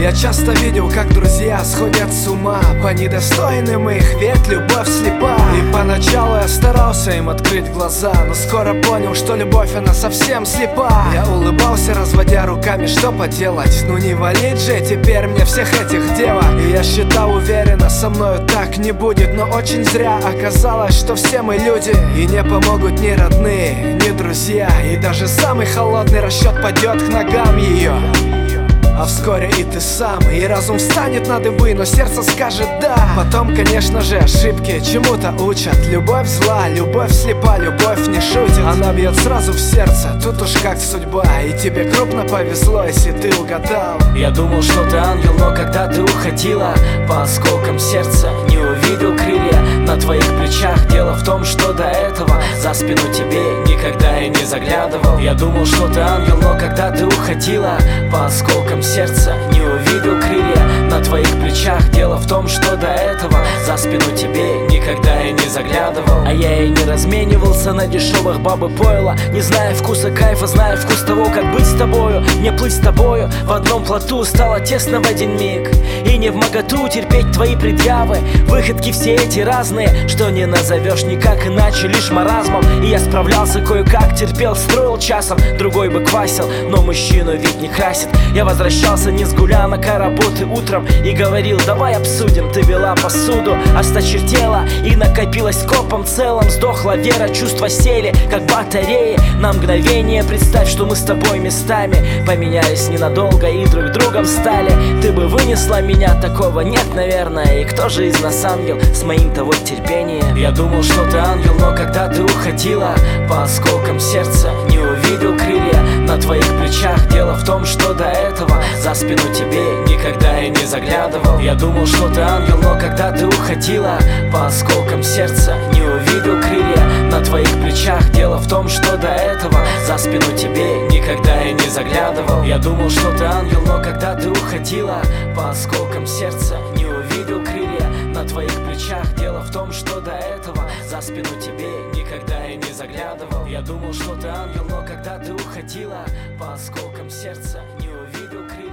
Я часто видел, как друзья сходят с ума. По недостойным их, ведь любовь слепа. И поначалу я старался им открыть глаза Но скоро понял, что любовь она совсем слепа. Я улыбался, разводя руками, что поделать? Ну не валить же теперь мне всех этих девок. И я считал уверенно, со мною так не будет. Но очень зря оказалось, что все мы люди. И не помогут ни родные, ни друзья. И даже самый холодный расчет падет к ногам ее а вскоре и ты сам И разум станет на дыбы, но сердце скажет да Потом, конечно же, ошибки чему-то учат. Любовь зла, любовь слепа, любовь не шутит. Она бьет сразу в сердце, тут уж как судьба. И тебе крупно повезло, если ты угадал. Я думал, что ты ангел, но когда ты уходила По осколкам сердца не увидел крылья. На твоих плечах Дело в том, что до этого за спину тебе не заглядывал. Я думал, что ты ангел, но когда ты уходила По осколкам сердца не увидел крылья на твоих плечах. Дело в том, что до этого за спину тебе никогда я не заглядывал. А я и не разменивался на дешевых бабы пойла. Не зная вкуса кайфа, зная вкус того, как быть с тобою. Не плыть с тобою в одном плоту стало тесно в один миг. И не в моготу терпеть твои предъявы. Выходки все эти разные, что не назовешь никак иначе, лишь маразмом. И я справлялся кое-как, терпел, строил часом Другой бы квасил, но мужчину ведь не красит. Я возвращался не с гулянок, работы утром И говорил, давай обсудим, ты вела посуду Осточертела и накопилась копом целом Сдохла вера, чувства сели, как батареи. На мгновение представь, что мы с тобой местами Поменялись ненадолго и друг другом стали. Ты бы вынесла меня, такого нет, наверное. И кто же из нас ангел с моим-то вот терпением? Я думал, что ты ангел, но когда ты уходила По осколкам сердца не увидел крылья на твоих плечах. Дело в том, что до этого за спину тебе заглядывал. Я думал, что ты ангел, но когда ты уходила По осколкам сердца не увидел крылья на твоих плечах. Дело в том, что до этого за спину тебе никогда я не заглядывал. Я думал, что ты ангел, но когда ты уходила По осколкам сердца не увидел крылья на твоих плечах. Дело в том, что до этого за спину тебе никогда я не заглядывал. Я думал, что ты ангел, но когда ты уходила По осколкам сердца не увидел крылья